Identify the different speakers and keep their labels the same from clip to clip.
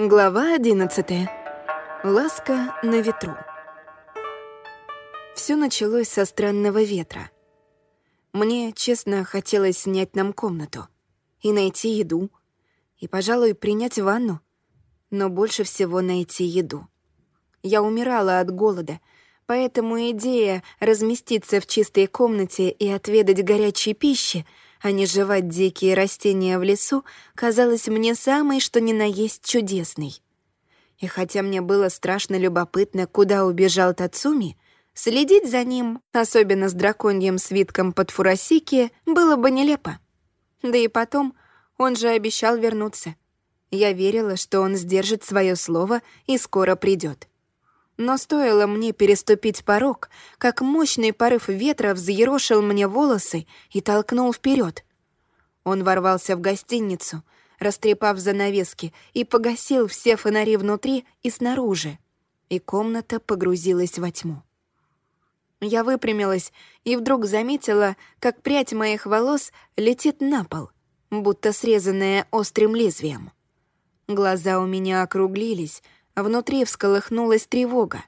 Speaker 1: Глава 11. Ласка на ветру. Все началось со странного ветра. Мне, честно, хотелось снять нам комнату и найти еду, и, пожалуй, принять ванну, но больше всего найти еду. Я умирала от голода, поэтому идея разместиться в чистой комнате и отведать горячей пищи — а не жевать дикие растения в лесу, казалось мне самой, что ни на есть чудесной. И хотя мне было страшно любопытно, куда убежал Тацуми, следить за ним, особенно с драконьим свитком под фурасики, было бы нелепо. Да и потом, он же обещал вернуться. Я верила, что он сдержит свое слово и скоро придет. Но стоило мне переступить порог, как мощный порыв ветра взъерошил мне волосы и толкнул вперед. Он ворвался в гостиницу, растрепав занавески, и погасил все фонари внутри и снаружи, и комната погрузилась во тьму. Я выпрямилась и вдруг заметила, как прядь моих волос летит на пол, будто срезанная острым лезвием. Глаза у меня округлились — Внутри всколыхнулась тревога.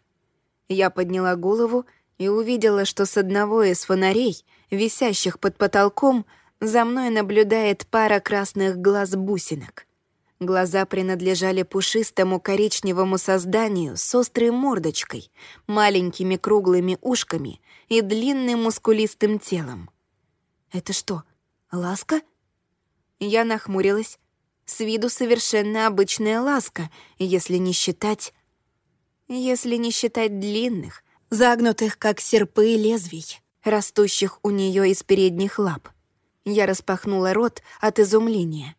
Speaker 1: Я подняла голову и увидела, что с одного из фонарей, висящих под потолком, за мной наблюдает пара красных глаз-бусинок. Глаза принадлежали пушистому коричневому созданию с острой мордочкой, маленькими круглыми ушками и длинным мускулистым телом. «Это что, ласка?» Я нахмурилась, с виду совершенно обычная ласка, если не считать... Если не считать длинных, загнутых, как серпы лезвий, растущих у нее из передних лап. Я распахнула рот от изумления.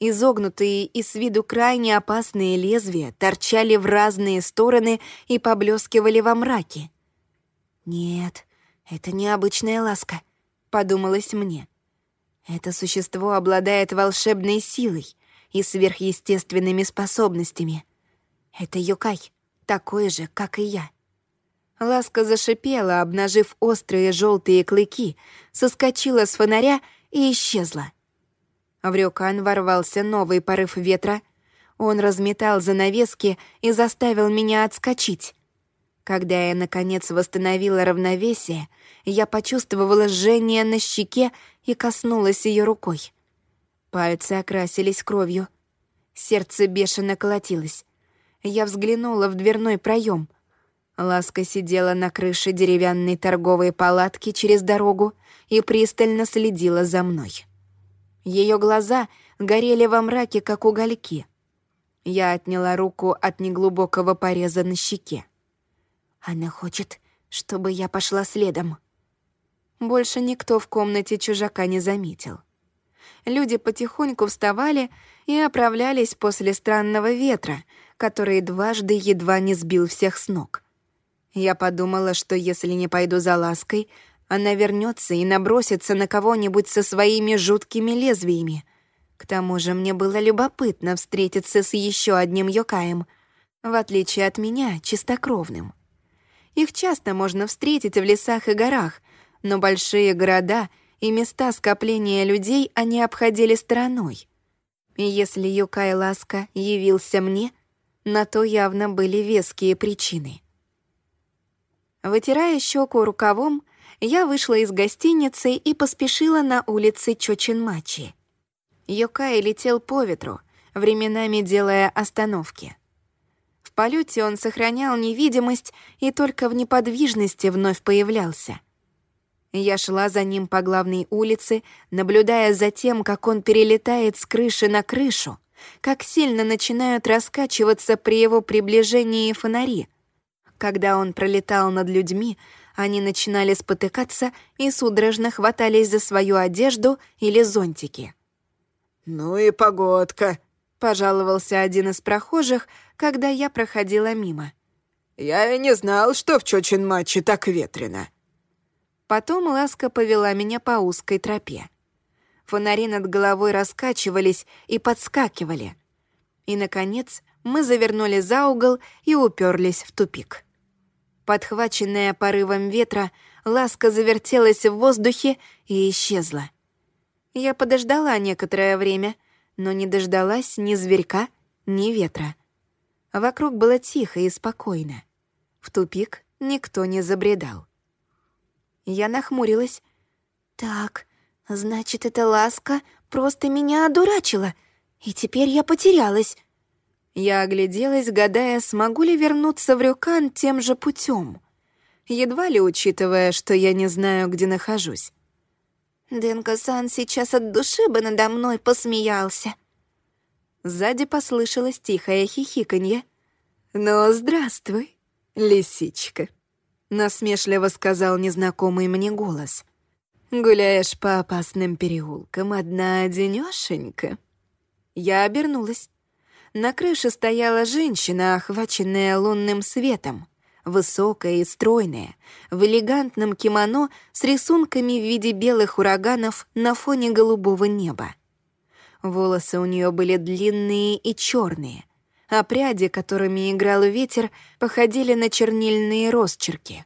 Speaker 1: Изогнутые и с виду крайне опасные лезвия торчали в разные стороны и поблескивали во мраке. «Нет, это необычная ласка», — подумалось мне. Это существо обладает волшебной силой и сверхъестественными способностями. Это Юкай, такой же, как и я. Ласка зашипела, обнажив острые желтые клыки, соскочила с фонаря и исчезла. В рюкан ворвался новый порыв ветра. Он разметал занавески и заставил меня отскочить. Когда я, наконец, восстановила равновесие, я почувствовала жжение на щеке и коснулась ее рукой. Пальцы окрасились кровью. Сердце бешено колотилось. Я взглянула в дверной проем. Ласка сидела на крыше деревянной торговой палатки через дорогу и пристально следила за мной. Ее глаза горели во мраке, как угольки. Я отняла руку от неглубокого пореза на щеке. Она хочет, чтобы я пошла следом. Больше никто в комнате чужака не заметил. Люди потихоньку вставали и оправлялись после странного ветра, который дважды едва не сбил всех с ног. Я подумала, что если не пойду за лаской, она вернется и набросится на кого-нибудь со своими жуткими лезвиями. К тому же мне было любопытно встретиться с еще одним Йокаем, в отличие от меня, чистокровным. Их часто можно встретить в лесах и горах, но большие города и места скопления людей они обходили стороной. И если Юкай Ласка явился мне, на то явно были веские причины. Вытирая щеку рукавом, я вышла из гостиницы и поспешила на улице Чочинмачи. Йокай летел по ветру, временами делая остановки. Полете он сохранял невидимость и только в неподвижности вновь появлялся. Я шла за ним по главной улице, наблюдая за тем, как он перелетает с крыши на крышу, как сильно начинают раскачиваться при его приближении фонари. Когда он пролетал над людьми, они начинали спотыкаться и судорожно хватались за свою одежду или зонтики.
Speaker 2: «Ну и погодка», — пожаловался один из прохожих, когда я проходила мимо. «Я и не знал, что в Чочинмаче так ветрено».
Speaker 1: Потом Ласка повела меня по узкой тропе. Фонари над головой раскачивались и подскакивали. И, наконец, мы завернули за угол и уперлись в тупик. Подхваченная порывом ветра, Ласка завертелась в воздухе и исчезла. Я подождала некоторое время, но не дождалась ни зверька, ни ветра. Вокруг было тихо и спокойно. В тупик никто не забредал. Я нахмурилась. «Так, значит, эта ласка просто меня одурачила, и теперь я потерялась». Я огляделась, гадая, смогу ли вернуться в Рюкан тем же путем, едва ли учитывая, что я не знаю, где нахожусь. Дэнка-сан сейчас от души бы надо мной посмеялся. Сзади послышалось тихое хихиканье. «Ну, здравствуй, лисичка», — насмешливо сказал незнакомый мне голос. «Гуляешь по опасным переулкам одна-одинёшенька?» Я обернулась. На крыше стояла женщина, охваченная лунным светом, высокая и стройная, в элегантном кимоно с рисунками в виде белых ураганов на фоне голубого неба. Волосы у нее были длинные и черные, а пряди, которыми играл ветер, походили на чернильные росчерки.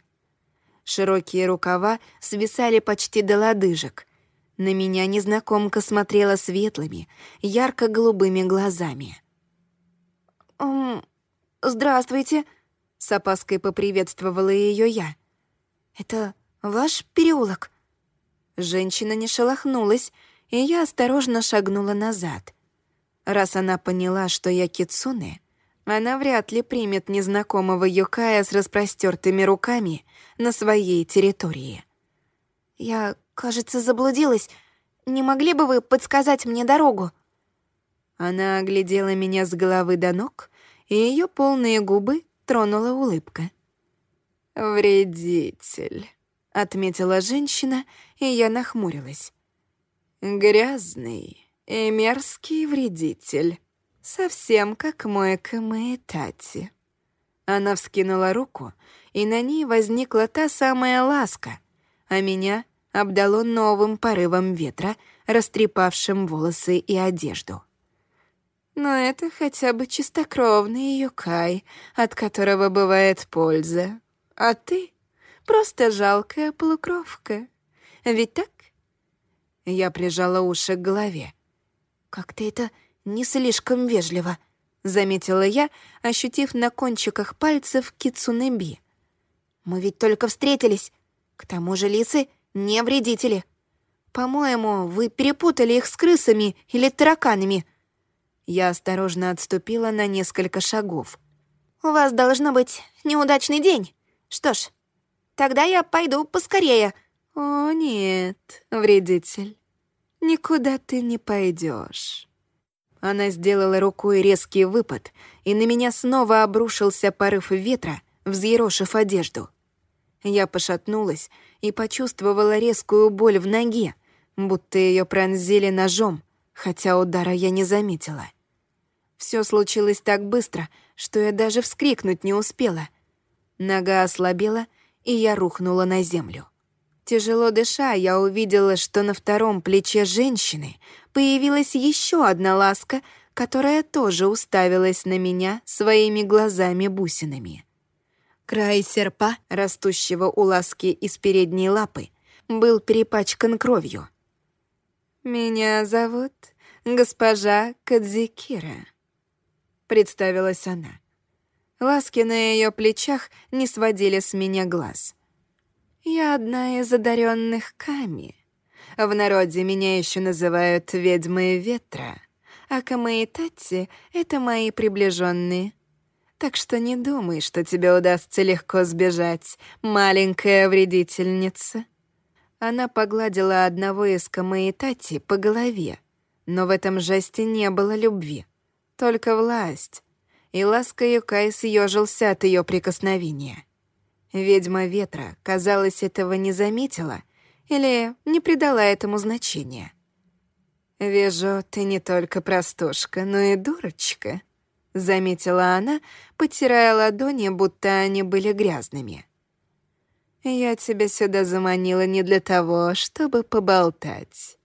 Speaker 1: Широкие рукава свисали почти до лодыжек. На меня незнакомка смотрела светлыми, ярко-голубыми глазами. «Эм, здравствуйте», — с опаской поприветствовала ее я. «Это ваш переулок?» Женщина не шелохнулась, и я осторожно шагнула назад. Раз она поняла, что я кицуне, она вряд ли примет незнакомого юкая с распростертыми руками на своей территории. «Я, кажется, заблудилась. Не могли бы вы подсказать мне дорогу?» Она оглядела меня с головы до ног, и ее полные губы тронула улыбка. «Вредитель», — отметила женщина, и я нахмурилась. «Грязный и мерзкий вредитель, совсем как мой Камаэтати». Она вскинула руку, и на ней возникла та самая ласка, а меня обдало новым порывом ветра, растрепавшим волосы и одежду. Но это хотя бы чистокровный юкай, от которого бывает польза. А ты — просто жалкая полукровка. Ведь так? Я прижала уши к голове. «Как-то это не слишком вежливо», — заметила я, ощутив на кончиках пальцев кицунеби. «Мы ведь только встретились. К тому же лисы не вредители. По-моему, вы перепутали их с крысами или тараканами». Я осторожно отступила на несколько шагов. «У вас должно быть неудачный день. Что ж, тогда я пойду поскорее». «О, нет, вредитель, никуда ты не пойдешь. Она сделала рукой резкий выпад, и на меня снова обрушился порыв ветра, взъерошив одежду. Я пошатнулась и почувствовала резкую боль в ноге, будто ее пронзили ножом, хотя удара я не заметила. Все случилось так быстро, что я даже вскрикнуть не успела. Нога ослабела, и я рухнула на землю. Тяжело дыша, я увидела, что на втором плече женщины появилась еще одна ласка, которая тоже уставилась на меня своими глазами-бусинами. Край серпа, растущего у ласки из передней лапы, был перепачкан кровью. «Меня зовут госпожа Кадзикира», представилась она. Ласки на ее плечах не сводили с меня глаз. «Я одна из одаренных Ками. В народе меня еще называют ведьмой ветра, а Камы и Татти — это мои приближенные. Так что не думай, что тебе удастся легко сбежать, маленькая вредительница». Она погладила одного из Камы и Татти по голове, но в этом жесте не было любви только власть. И ласка Юкай съежился от ее прикосновения. Ведьма ветра, казалось, этого не заметила или не придала этому значения. «Вижу, ты не только простушка, но и дурочка», — заметила она, потирая ладони, будто они были грязными. «Я тебя сюда заманила не для того, чтобы поболтать,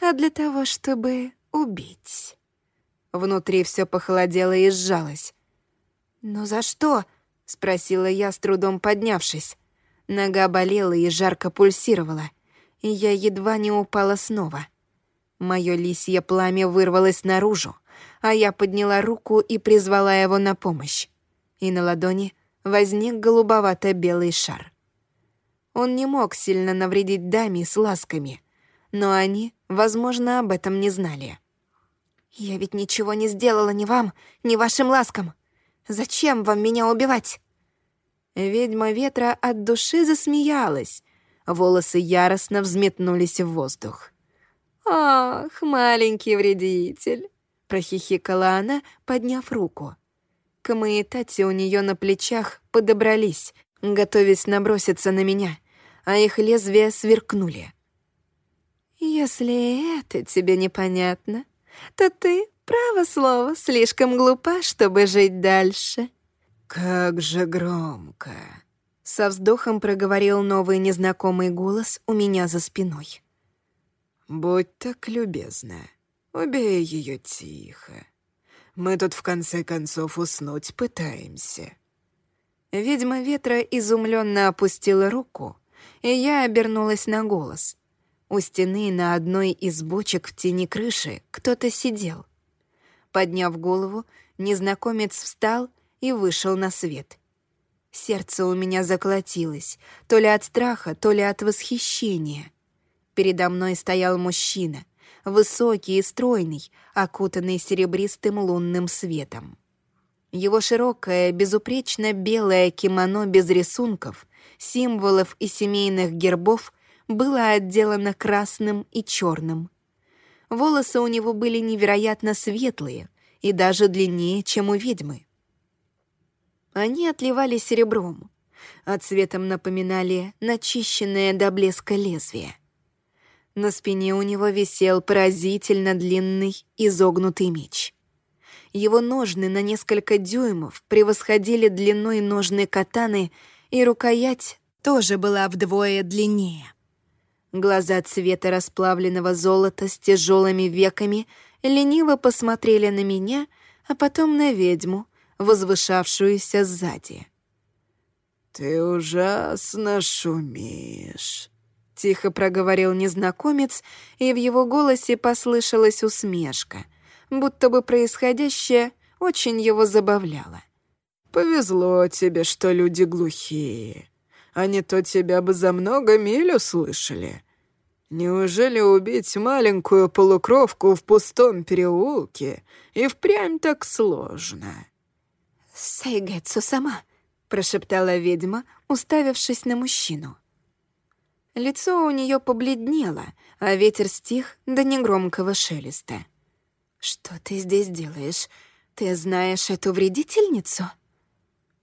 Speaker 1: а для того, чтобы убить». Внутри все похолодело и сжалось. «Но за что?» — спросила я, с трудом поднявшись. Нога болела и жарко пульсировала, и я едва не упала снова. Моё лисье пламя вырвалось наружу, а я подняла руку и призвала его на помощь. И на ладони возник голубовато-белый шар. Он не мог сильно навредить даме с ласками, но они, возможно, об этом не знали. «Я ведь ничего не сделала ни вам, ни вашим ласкам. Зачем вам меня убивать?» Ведьма ветра от души засмеялась. Волосы яростно взметнулись в воздух. «Ах, маленький вредитель!» — прохихикала она, подняв руку. Камаэтати у нее на плечах подобрались, готовясь наброситься на меня, а их лезвия сверкнули. «Если это тебе непонятно, то ты, право слово, слишком глупа, чтобы жить дальше».
Speaker 2: «Как же громко!»
Speaker 1: Со вздохом проговорил новый незнакомый голос у меня за спиной.
Speaker 2: «Будь так любезна, убей ее тихо. Мы тут в конце концов уснуть пытаемся».
Speaker 1: Ведьма ветра изумленно опустила руку, и я обернулась на голос. У стены на одной из бочек в тени крыши кто-то сидел. Подняв голову, незнакомец встал и вышел на свет. Сердце у меня заколотилось, то ли от страха, то ли от восхищения. Передо мной стоял мужчина, высокий и стройный, окутанный серебристым лунным светом. Его широкое, безупречно белое кимоно без рисунков, символов и семейных гербов было отделано красным и черным. Волосы у него были невероятно светлые и даже длиннее, чем у ведьмы. Они отливали серебром, а цветом напоминали начищенное до блеска лезвие. На спине у него висел поразительно длинный изогнутый меч. Его ножны на несколько дюймов превосходили длиной ножны катаны, и рукоять тоже была вдвое длиннее. Глаза цвета расплавленного золота с тяжелыми веками лениво посмотрели на меня, а потом на ведьму, возвышавшуюся сзади.
Speaker 2: «Ты ужасно шумишь», —
Speaker 1: тихо проговорил незнакомец, и в его голосе послышалась усмешка, будто бы происходящее очень его забавляло.
Speaker 2: «Повезло тебе, что люди глухие, а не то тебя бы за много миль услышали. Неужели убить маленькую полукровку в пустом переулке и впрямь так сложно?»
Speaker 1: «Сайгэцу сама», — прошептала ведьма, уставившись на мужчину. Лицо у нее побледнело, а ветер стих до негромкого шелеста. «Что ты здесь делаешь? Ты знаешь эту вредительницу?»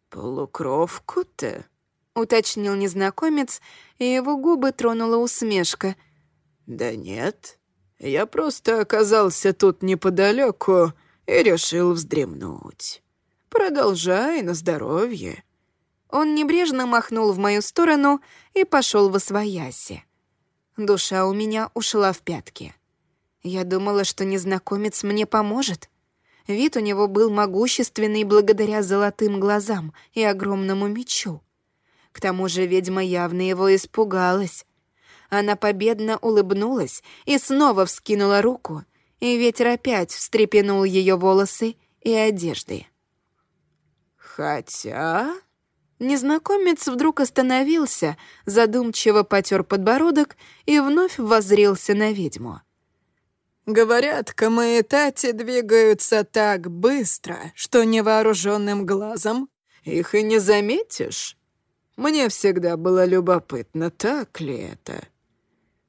Speaker 2: «Полукровку-то?»
Speaker 1: — уточнил незнакомец, и его губы тронула усмешка.
Speaker 2: «Да нет, я просто оказался тут неподалеку и решил вздремнуть. Продолжай на здоровье».
Speaker 1: Он небрежно махнул в мою сторону и пошел во свояси. Душа у меня ушла в пятки. Я думала, что незнакомец мне поможет. Вид у него был могущественный благодаря золотым глазам и огромному мечу. К тому же ведьма явно его испугалась. Она победно улыбнулась и снова вскинула руку, и ветер опять встрепенул ее волосы и одежды.
Speaker 2: «Хотя...»
Speaker 1: Незнакомец вдруг остановился, задумчиво потер подбородок и вновь воззрился на ведьму.
Speaker 2: Говорят, камаэтати двигаются так быстро, что невооруженным глазом их и не заметишь. Мне всегда было любопытно, так ли это.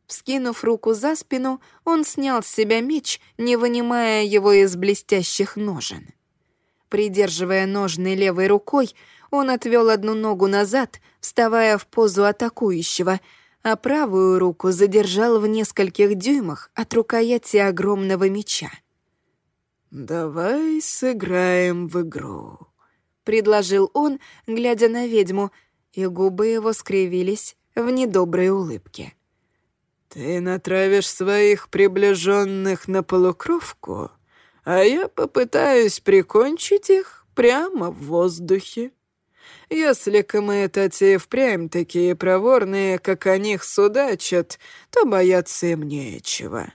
Speaker 1: Вскинув руку за спину, он снял с себя меч, не вынимая его из блестящих ножен. Придерживая ножны левой рукой, он отвел одну ногу назад, вставая в позу атакующего, а правую руку задержал в нескольких дюймах от рукояти огромного меча.
Speaker 2: «Давай сыграем в игру», —
Speaker 1: предложил он, глядя на ведьму, и губы его скривились в недоброй улыбке.
Speaker 2: «Ты натравишь своих приближенных на полукровку, а я попытаюсь прикончить их прямо в воздухе. Если Камаэтати впрямь такие проворные, как о них судачат, то бояться им нечего.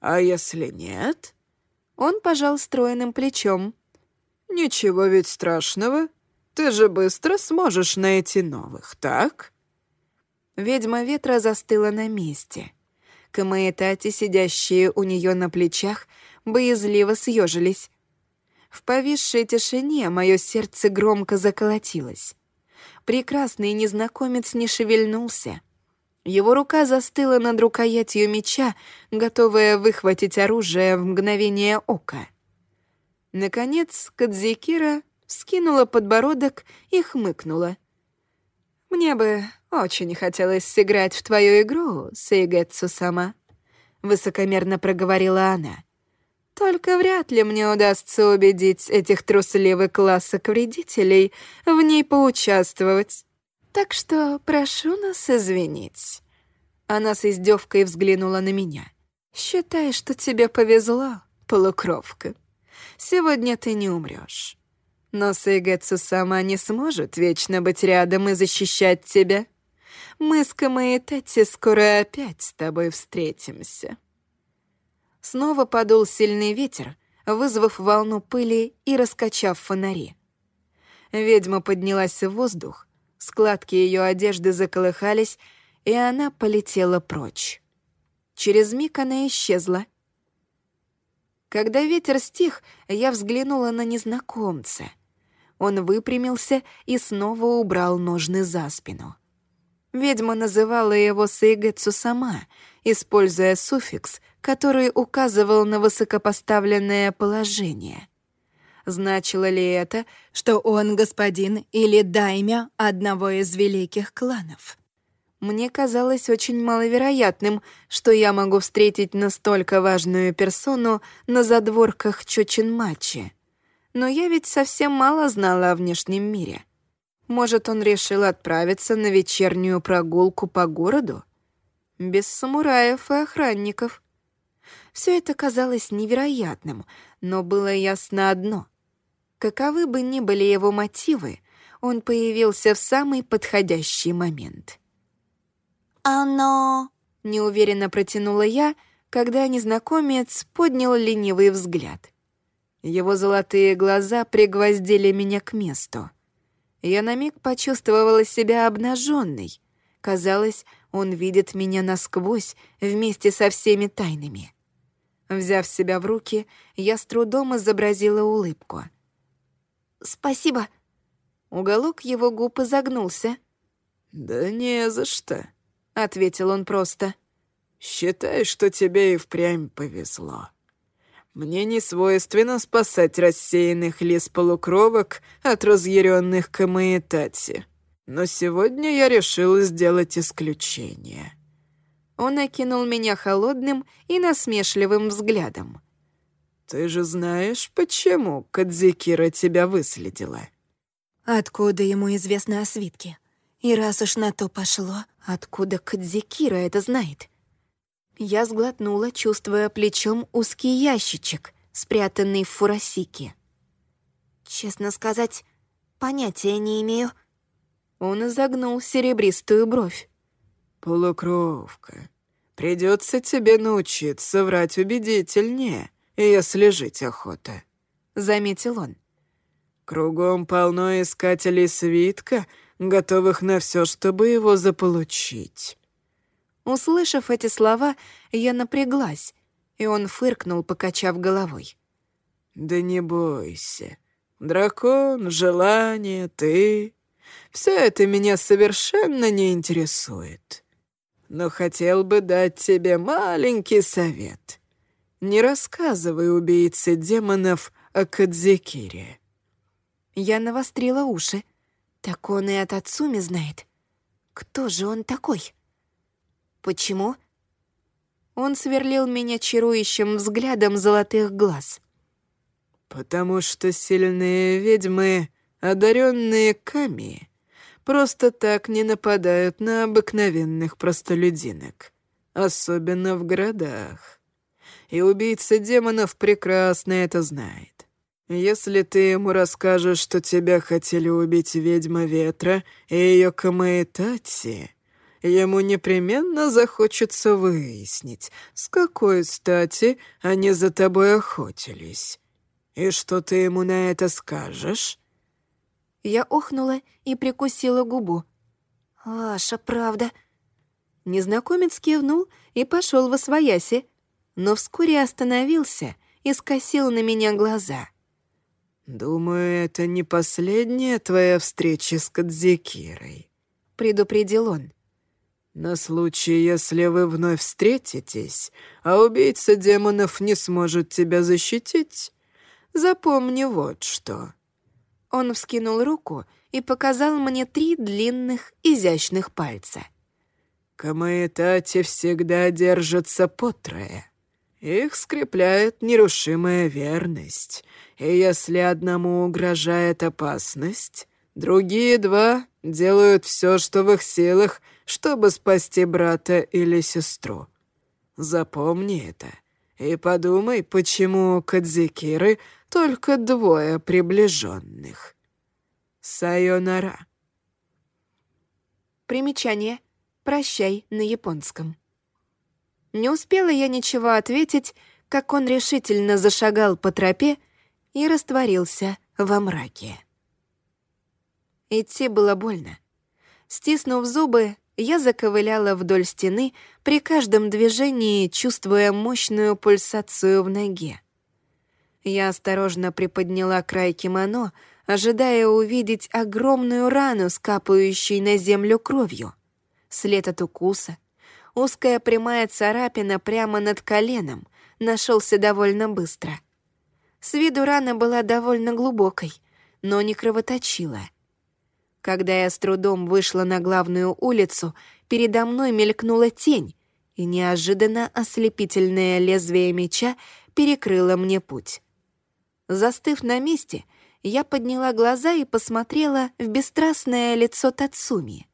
Speaker 2: А если нет,
Speaker 1: Он пожал стройным плечом.
Speaker 2: «Ничего ведь страшного. Ты же быстро сможешь найти новых, так?»
Speaker 1: Ведьма ветра застыла на месте. Камаэтати, сидящие у нее на плечах, боязливо съежились. В повисшей тишине мое сердце громко заколотилось. Прекрасный незнакомец не шевельнулся. Его рука застыла над рукоятью меча, готовая выхватить оружие в мгновение ока. Наконец, Кадзикира скинула подбородок и хмыкнула. «Мне бы очень хотелось сыграть в твою игру, Сейгэцу сама», — высокомерно проговорила она. «Только вряд ли мне удастся убедить этих трусливых классок вредителей в ней поучаствовать. Так что прошу нас извинить». Она с издевкой взглянула на меня. «Считай, что тебе повезло, полукровка. Сегодня ты не умрешь. Но Сейгэцу сама не сможет вечно быть рядом и защищать тебя. Мы с Камэй Тати скоро опять с тобой встретимся». Снова подул сильный ветер, вызвав волну пыли и раскачав фонари. Ведьма поднялась в воздух, складки ее одежды заколыхались, и она полетела прочь. Через миг она исчезла. Когда ветер стих, я взглянула на незнакомца — он выпрямился и снова убрал ножны за спину. Ведьма называла его Сейгэцу сама, используя суффикс, который указывал на высокопоставленное положение. Значило ли это, что он господин или даймя одного из великих кланов? Мне казалось очень маловероятным, что я могу встретить настолько важную персону на задворках Чочин-Мачи — но я ведь совсем мало знала о внешнем мире. Может, он решил отправиться на вечернюю прогулку по городу? Без самураев и охранников. Все это казалось невероятным, но было ясно одно. Каковы бы ни были его мотивы, он появился в самый подходящий момент. «Оно...» — неуверенно протянула я, когда незнакомец поднял ленивый взгляд. Его золотые глаза пригвоздили меня к месту. Я на миг почувствовала себя обнаженной. Казалось, он видит меня насквозь вместе со всеми тайнами. Взяв себя в руки, я с трудом изобразила улыбку. «Спасибо». Уголок его губ изогнулся.
Speaker 2: «Да не за что», —
Speaker 1: ответил он просто.
Speaker 2: «Считай, что тебе и впрямь повезло». Мне не свойственно спасать рассеянных лис-полукровок от разъяренных Камаэтати. Но сегодня я решил сделать исключение».
Speaker 1: Он окинул меня холодным и насмешливым взглядом.
Speaker 2: «Ты же знаешь, почему Кадзикира тебя выследила?»
Speaker 1: «Откуда ему известно о свитке? И раз уж на то пошло, откуда Кадзикира это знает?» Я сглотнула, чувствуя плечом узкий ящичек, спрятанный в фурасике. «Честно сказать, понятия не имею». Он изогнул серебристую бровь.
Speaker 2: «Полукровка, придется тебе научиться врать убедительнее, если жить охота», — заметил он. «Кругом полно искателей свитка, готовых на все, чтобы его заполучить».
Speaker 1: Услышав эти слова, я напряглась, и он фыркнул, покачав головой.
Speaker 2: «Да не бойся. Дракон, желание, ты... Все это меня совершенно не интересует. Но хотел бы дать тебе маленький совет. Не рассказывай убийце демонов о Кадзикире».
Speaker 1: Я навострила уши. Так он и от Ацуми знает. Кто же он такой?» «Почему?» Он сверлил меня чарующим взглядом золотых глаз.
Speaker 2: «Потому что сильные ведьмы, одаренные Ками, просто так не нападают на обыкновенных простолюдинок, особенно в городах. И убийца демонов прекрасно это знает. Если ты ему расскажешь, что тебя хотели убить ведьма ветра и ее Камаэтати, ему непременно захочется выяснить, с какой стати они за тобой охотились. И что ты ему на это скажешь?»
Speaker 1: Я охнула и прикусила губу. «Ваша правда». Незнакомец кивнул и пошел во свояси, но вскоре остановился и скосил на меня глаза.
Speaker 2: «Думаю, это не последняя твоя встреча с Кадзикирой», — предупредил он. «На случай, если вы вновь встретитесь, а убийца демонов не сможет тебя защитить, запомни вот что».
Speaker 1: Он вскинул руку и показал мне три длинных, изящных пальца.
Speaker 2: «Камаэтати всегда держатся по трое. Их скрепляет нерушимая верность, и если одному угрожает опасность, другие два делают все, что в их силах, чтобы спасти брата или сестру. Запомни это и подумай, почему Кадзикиры только двое приближенных. Сайонара.
Speaker 1: Примечание. «Прощай» на японском. Не успела я ничего ответить, как он решительно зашагал по тропе и растворился во мраке. Идти было больно. Стиснув зубы, я заковыляла вдоль стены, при каждом движении чувствуя мощную пульсацию в ноге. Я осторожно приподняла край кимоно, ожидая увидеть огромную рану, скапающей на землю кровью. След от укуса, узкая прямая царапина прямо над коленом, нашелся довольно быстро. С виду рана была довольно глубокой, но не кровоточила. Когда я с трудом вышла на главную улицу, передо мной мелькнула тень, и неожиданно ослепительное лезвие меча перекрыло мне путь. Застыв на месте, я подняла глаза и посмотрела в бесстрастное лицо Тацуми.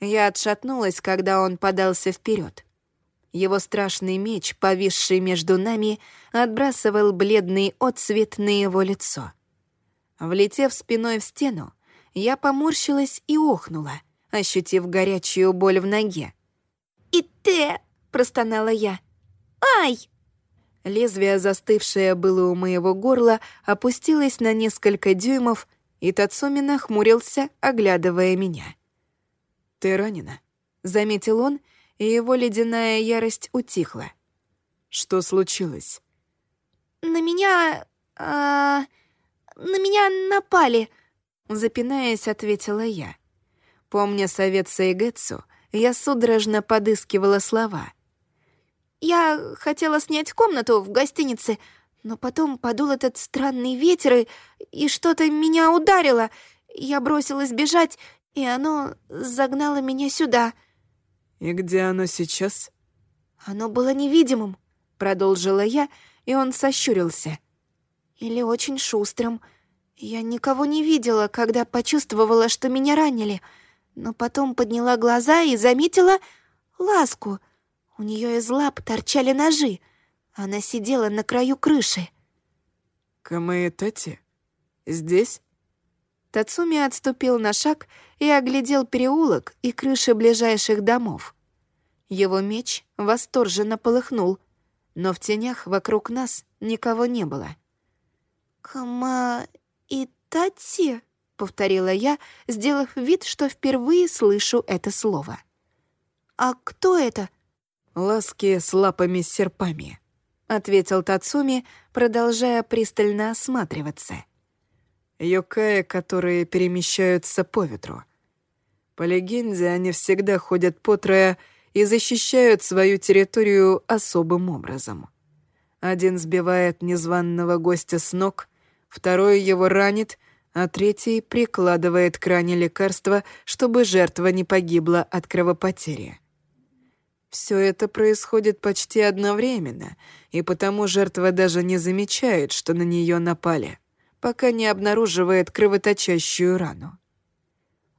Speaker 1: Я отшатнулась, когда он подался вперед. Его страшный меч, повисший между нами, отбрасывал бледный отсвет на его лицо. Влетев спиной в стену, я поморщилась и охнула, ощутив горячую боль в ноге. «И ты!» — простонала я. «Ай!» Лезвие, застывшее было у моего горла, опустилось на несколько дюймов, и Тацуми нахмурился, оглядывая меня. «Ты ранена?» — заметил он и его ледяная ярость утихла. «Что случилось?»
Speaker 3: «На меня... А, на меня напали», — запинаясь, ответила я.
Speaker 1: Помня совет Сайгэцу, я судорожно подыскивала слова.
Speaker 3: «Я хотела снять комнату в гостинице, но потом подул этот странный ветер, и, и что-то меня ударило. Я бросилась бежать, и оно загнало меня сюда».
Speaker 2: «И где оно сейчас?»
Speaker 3: «Оно было невидимым», — продолжила я, и он сощурился. «Или очень шустрым. Я никого не видела, когда почувствовала, что меня ранили, но потом подняла глаза и заметила ласку. У нее из лап торчали ножи. Она сидела на краю крыши».
Speaker 2: «Камаэтати? Здесь?»
Speaker 1: Тацуми отступил на шаг и оглядел переулок и крыши ближайших домов. Его меч восторженно полыхнул, но в тенях вокруг нас никого не было.
Speaker 3: «Кама и Тати?» — повторила я, сделав вид, что впервые слышу это слово. «А кто это?»
Speaker 1: «Ласки с лапами-серпами», — ответил Тацуми, продолжая пристально осматриваться.
Speaker 2: Йокаи, которые перемещаются по ветру. По легенде, они всегда ходят по трое и защищают свою территорию особым образом. Один сбивает незваного гостя с ног, второй его ранит, а третий прикладывает к ране лекарства, чтобы жертва не погибла от кровопотери. Все это происходит почти одновременно, и потому жертва даже не замечает, что на нее напали пока не обнаруживает кровоточащую рану.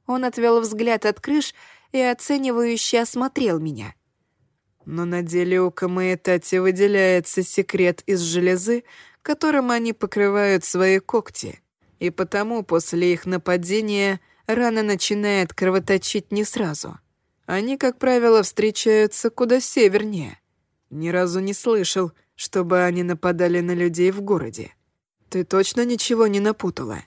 Speaker 2: Он отвел взгляд от крыш и оценивающе осмотрел меня. Но на деле у Камаэтати выделяется секрет из железы, которым они покрывают свои когти, и потому после их нападения рана начинает кровоточить не сразу, Они, как правило, встречаются куда севернее. Ни разу не слышал, чтобы они нападали на людей в городе. Ты точно ничего не напутала?»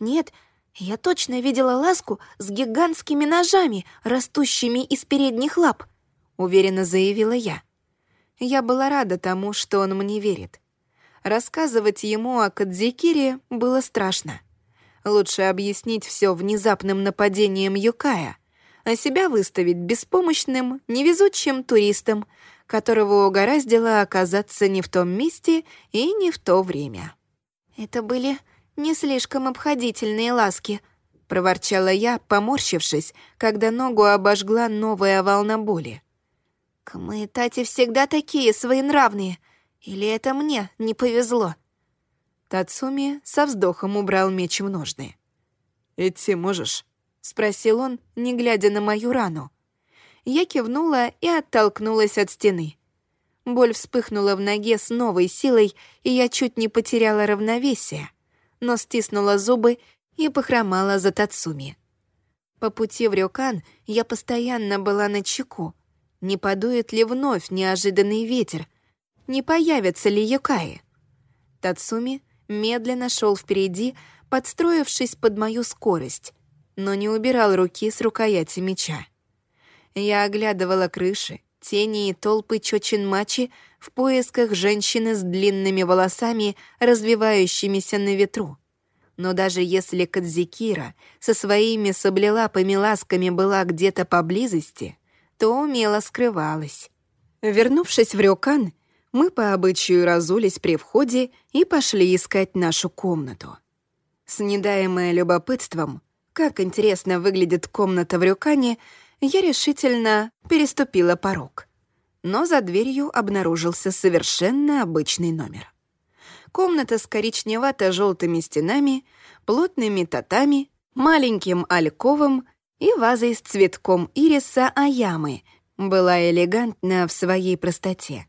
Speaker 3: «Нет, я точно видела ласку с гигантскими ножами, растущими из передних лап», — уверенно заявила я. Я была рада тому, что он мне верит. Рассказывать ему о Кадзикире было страшно. Лучше объяснить все внезапным нападением Юкая, а себя выставить беспомощным, невезучим туристом, которого угораздило оказаться не в том месте и не в то время. Это были не слишком обходительные ласки, проворчала я, поморщившись, когда ногу обожгла новая волна боли. Камаэтати всегда такие своенравные. Или это мне не повезло? Тацуми со вздохом убрал меч в ножны.
Speaker 2: «Идти можешь?»
Speaker 3: — спросил он, не глядя на мою рану. Я кивнула и оттолкнулась от стены. Боль вспыхнула в ноге с новой силой, и я чуть не потеряла равновесие, но стиснула зубы и похромала за Тацуми. По пути в Рёкан я постоянно была на чеку. Не подует ли вновь неожиданный ветер? Не появятся ли Юкаи? Тацуми медленно шел впереди, подстроившись под мою скорость, но не убирал руки с рукояти меча. Я оглядывала крыши, тени и толпы чочинмачи в поисках женщины с длинными волосами, развивающимися на ветру. Но даже если Кадзикира со своими саблелапыми ласками была где-то поблизости, то умело скрывалась. Вернувшись в Рёкан, мы по обычаю разулись при входе и пошли искать нашу комнату. Снедаемая любопытством, как интересно выглядит комната в Рюкане, я решительно переступила порог. Но за дверью обнаружился совершенно обычный номер. Комната с коричневато-желтыми стенами, плотными татами, маленьким альковом и вазой с цветком ириса Аямы была элегантна в своей простоте.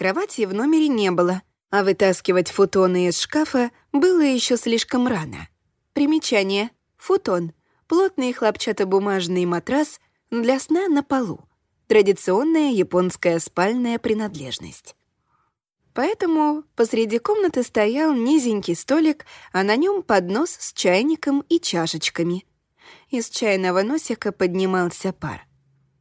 Speaker 3: Кровати в номере не было, а вытаскивать футоны из шкафа было еще слишком рано. Примечание. Футон — плотный хлопчатобумажный матрас для сна на полу. Традиционная японская спальная принадлежность. Поэтому посреди комнаты стоял низенький столик, а на нем поднос с чайником и чашечками. Из чайного носика поднимался пар.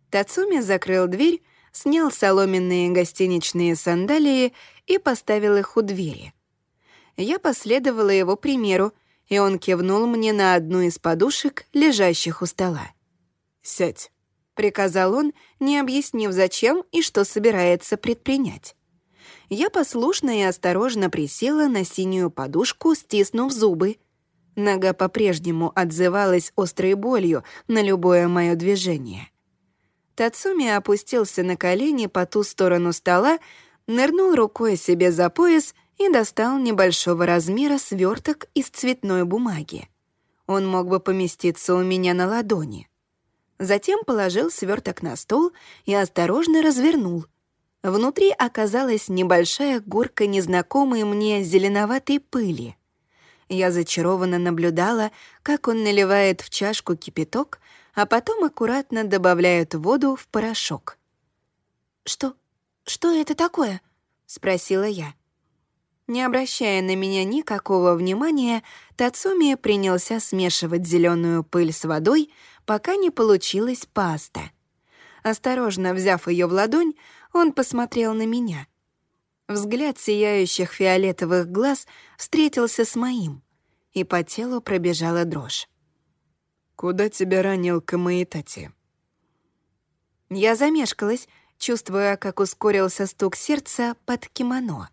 Speaker 3: Тацуми закрыл дверь, снял соломенные гостиничные сандалии и поставил их у двери. Я последовала его примеру, и он кивнул мне на одну из подушек, лежащих у стола.
Speaker 2: «Сядь», —
Speaker 3: приказал он, не объяснив, зачем и что собирается предпринять. Я послушно и осторожно присела на синюю подушку, стиснув зубы. Нога по-прежнему отзывалась острой болью на любое мое движение. Тацуми опустился на колени по ту сторону стола, нырнул рукой себе за пояс и достал небольшого размера сверток из цветной бумаги. Он мог бы поместиться у меня на ладони. Затем положил сверток на стол и осторожно развернул. Внутри оказалась небольшая горка незнакомой мне зеленоватой пыли. Я зачарованно наблюдала, как он наливает в чашку кипяток, а потом аккуратно добавляют воду в порошок. «Что? Что это такое?» — спросила я. Не обращая на меня никакого внимания, Тацуми принялся смешивать зеленую пыль с водой, пока не получилась паста. Осторожно взяв ее в ладонь, он посмотрел на меня. Взгляд сияющих фиолетовых глаз встретился с моим, и по телу пробежала дрожь.
Speaker 2: «Куда тебя ранил Камаитати?»
Speaker 3: Я замешкалась, чувствуя, как ускорился стук сердца под кимоно.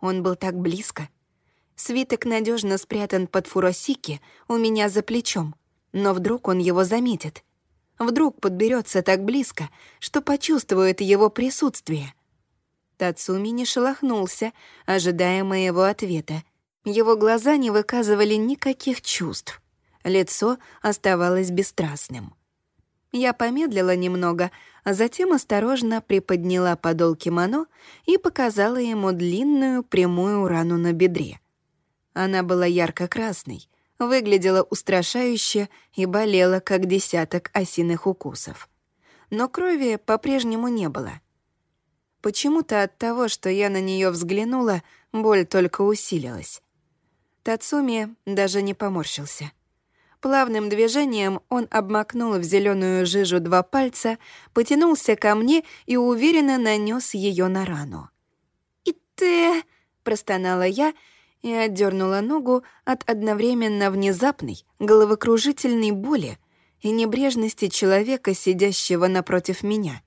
Speaker 3: Он был так близко. Свиток надежно спрятан под фуросики у меня за плечом, но вдруг он его заметит. Вдруг подберется так близко, что почувствует его присутствие. Тацуми не шелохнулся, ожидая моего ответа. Его глаза не выказывали никаких чувств лицо оставалось бесстрастным. Я помедлила немного, а затем осторожно приподняла подол кимоно и показала ему длинную прямую рану на бедре. Она была ярко-красной, выглядела устрашающе и болела, как десяток осиных укусов.
Speaker 1: но крови по-прежнему не было. Почему-то от того, что я на нее взглянула, боль только усилилась. Тацуми даже не поморщился. Плавным движением он обмакнул в зеленую жижу два пальца, потянулся ко мне и уверенно нанес ее на рану. «И ты...» — простонала я и отдернула ногу от одновременно внезапной, головокружительной боли и небрежности человека, сидящего напротив меня.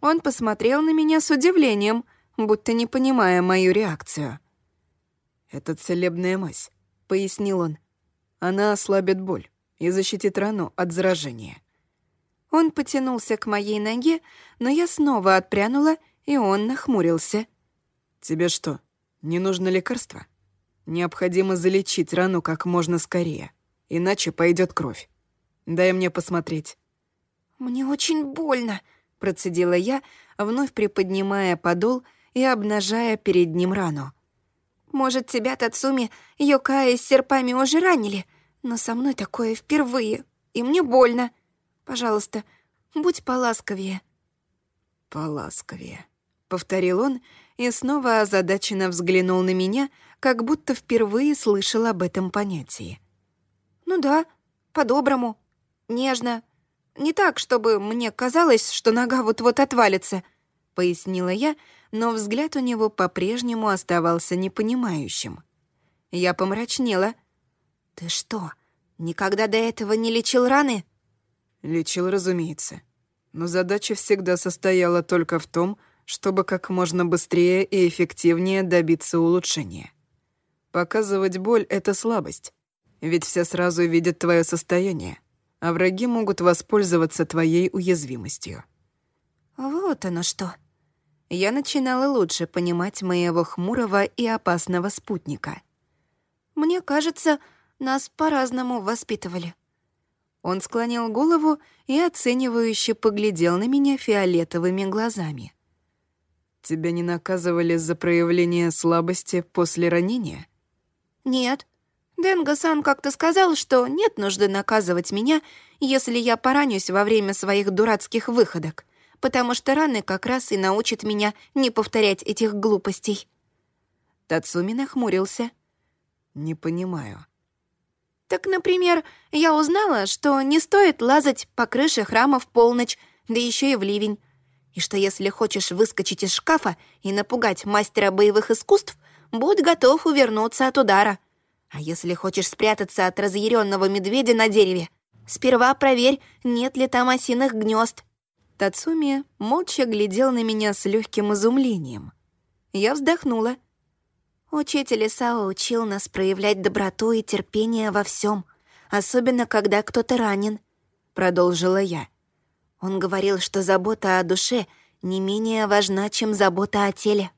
Speaker 1: Он посмотрел на меня с удивлением, будто не понимая мою реакцию.
Speaker 2: «Это целебная мазь», — пояснил он. «Она ослабит боль и защитит рану от заражения».
Speaker 1: Он потянулся к моей ноге, но я снова отпрянула, и он нахмурился.
Speaker 2: «Тебе что, не нужно лекарство? Необходимо залечить рану как можно скорее, иначе пойдет кровь. Дай мне посмотреть».
Speaker 3: «Мне очень больно», —
Speaker 1: процедила я, вновь приподнимая подол и обнажая перед ним рану. «Может, тебя, Тацуми, Йокаи с серпами уже ранили, но со мной такое впервые, и мне больно. Пожалуйста, будь поласковее».
Speaker 2: «Поласковее», —
Speaker 1: повторил он и снова озадаченно взглянул на меня, как будто впервые слышал об этом понятии. «Ну да, по-доброму, нежно, не так, чтобы мне казалось, что нога вот-вот отвалится», — пояснила я, но взгляд у него по-прежнему оставался непонимающим. Я помрачнела. «Ты что, никогда до этого не лечил раны?»
Speaker 2: «Лечил, разумеется. Но задача всегда состояла только в том, чтобы как можно быстрее и эффективнее добиться улучшения. Показывать боль — это слабость, ведь все сразу видят твое состояние а враги могут воспользоваться твоей уязвимостью.
Speaker 1: Вот оно что. Я начинала лучше понимать моего хмурого и опасного спутника. Мне кажется, нас по-разному воспитывали. Он склонил голову и оценивающе поглядел на меня фиолетовыми глазами.
Speaker 2: «Тебя не наказывали за проявление слабости после ранения?»
Speaker 1: «Нет», Денго-сан как-то сказал, что нет нужды наказывать меня, если я поранюсь во время своих дурацких выходок, потому что раны как раз и научат меня не повторять этих глупостей». Тацуми нахмурился.
Speaker 2: «Не понимаю».
Speaker 1: «Так, например, я узнала, что не стоит лазать по крыше храма в полночь, да еще и в ливень, и что если хочешь выскочить из шкафа и напугать мастера боевых искусств, будь готов увернуться от удара». А если хочешь спрятаться от разъяренного медведя на дереве, сперва проверь, нет ли там осиных гнезд. Тацуми молча глядел на меня с легким изумлением. Я вздохнула. Учитель Исао учил нас проявлять доброту и терпение во всем, особенно когда кто-то ранен, продолжила я. Он говорил, что забота о душе не менее важна, чем забота о теле.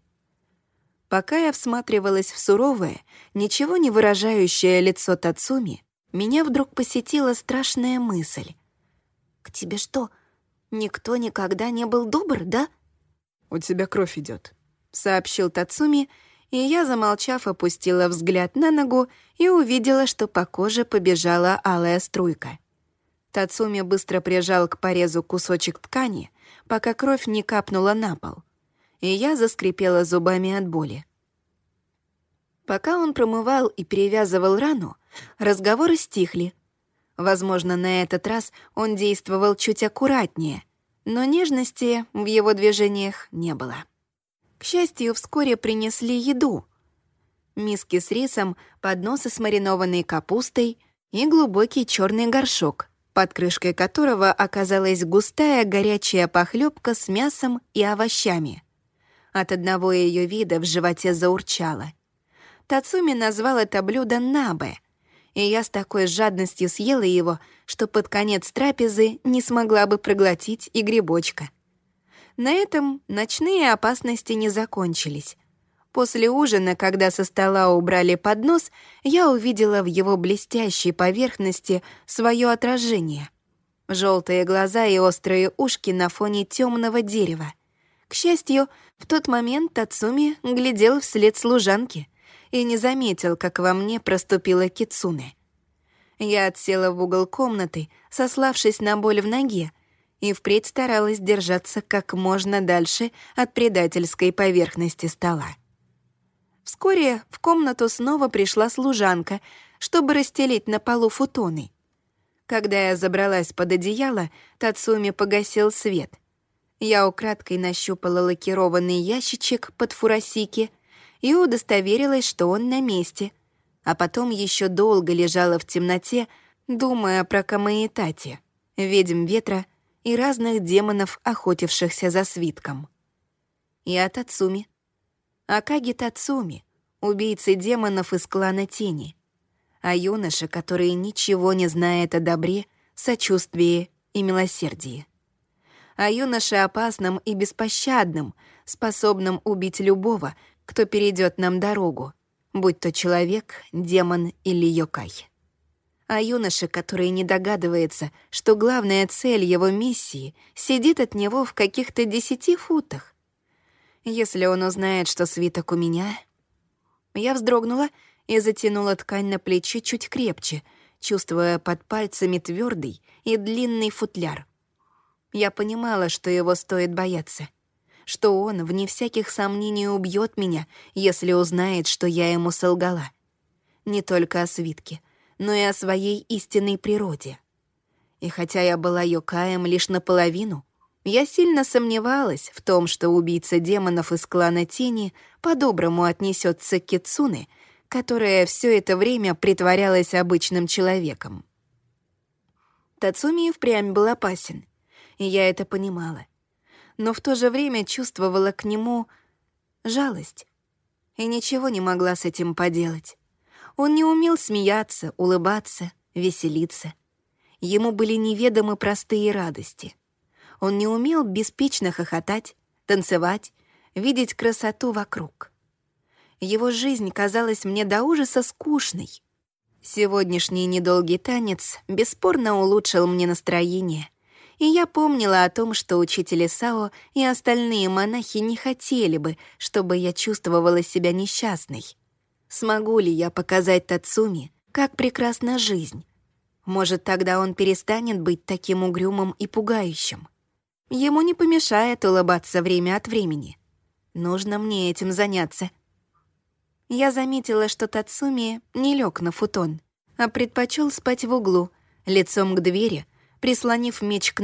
Speaker 1: Пока я всматривалась в суровое, ничего не выражающее лицо Тацуми, меня вдруг посетила страшная мысль. «К тебе что, никто никогда не был добр, да?»
Speaker 2: «У тебя кровь идет,
Speaker 1: сообщил Тацуми, и я, замолчав, опустила взгляд на ногу и увидела, что по коже побежала алая струйка. Тацуми быстро прижал к порезу кусочек ткани, пока кровь не капнула на пол — и я заскрипела зубами от боли. Пока он промывал и перевязывал рану, разговоры стихли. Возможно, на этот раз он действовал чуть аккуратнее, но нежности в его движениях не было. К счастью, вскоре принесли еду. Миски с рисом, подносы с маринованной капустой и глубокий черный горшок, под крышкой которого оказалась густая горячая похлебка с мясом и овощами — от одного ее вида в животе заурчало. Тацуми назвал это блюдо набе, и я с такой жадностью съела его, что под конец трапезы не смогла бы проглотить и грибочка. На этом ночные опасности не закончились. После ужина, когда со стола убрали поднос, я увидела в его блестящей поверхности свое отражение. Желтые глаза и острые ушки на фоне темного дерева. К счастью, в тот момент Тацуми глядел вслед служанке и не заметил, как во мне проступила кицуне. Я отсела в угол комнаты, сославшись на боль в ноге, и впредь старалась держаться как можно дальше от предательской поверхности стола. Вскоре в комнату снова пришла служанка, чтобы расстелить на полу футоны. Когда я забралась под одеяло, Тацуми погасил свет. Я украдкой нащупала лакированный ящичек под фурасики и удостоверилась, что он на месте, а потом еще долго лежала в темноте, думая про Камаитати, ведьм ветра и разных демонов, охотившихся за свитком. И о Тацуми. Акаги Тацуми, убийцы демонов из клана Тени. А юноша, который ничего не знает о добре, сочувствии и милосердии. О юноше опасном и беспощадном, способном убить любого, кто перейдет нам дорогу, будь то человек, демон или йокай а юноше, который не догадывается, что главная цель его миссии сидит от него в каких-то десяти футах. Если он узнает, что свиток у меня... Я вздрогнула и затянула ткань на плечи чуть крепче, чувствуя под пальцами твердый и длинный футляр. Я понимала, что его стоит бояться, что он, вне всяких сомнений, убьет меня, если узнает, что я ему солгала. Не только о свитке — но и о своей истинной природе. И хотя я была Йокаем лишь наполовину, я сильно сомневалась в том, что убийца демонов из клана Тени по-доброму отнесется к Кицуне, которая все это время притворялась обычным человеком. Тацуми впрямь был опасен, и я это понимала. Но в то же время чувствовала к нему жалость и ничего не могла с этим поделать. Он не умел смеяться, улыбаться, веселиться. Ему были неведомы простые радости. Он не умел беспечно хохотать, танцевать, видеть красоту вокруг. Его жизнь казалась мне до ужаса скучной. Сегодняшний недолгий танец бесспорно улучшил мне настроение, и я помнила о том, что учитель Сао и остальные монахи не хотели бы, чтобы я чувствовала себя несчастной. Смогу ли я показать Тацуми, как прекрасна жизнь? Может, тогда он перестанет быть таким угрюмым и пугающим. Ему не помешает улыбаться время от времени. Нужно мне этим заняться. Я заметила, что Тацуми не лег на футон, а предпочел спать в углу, лицом к двери, прислонив меч к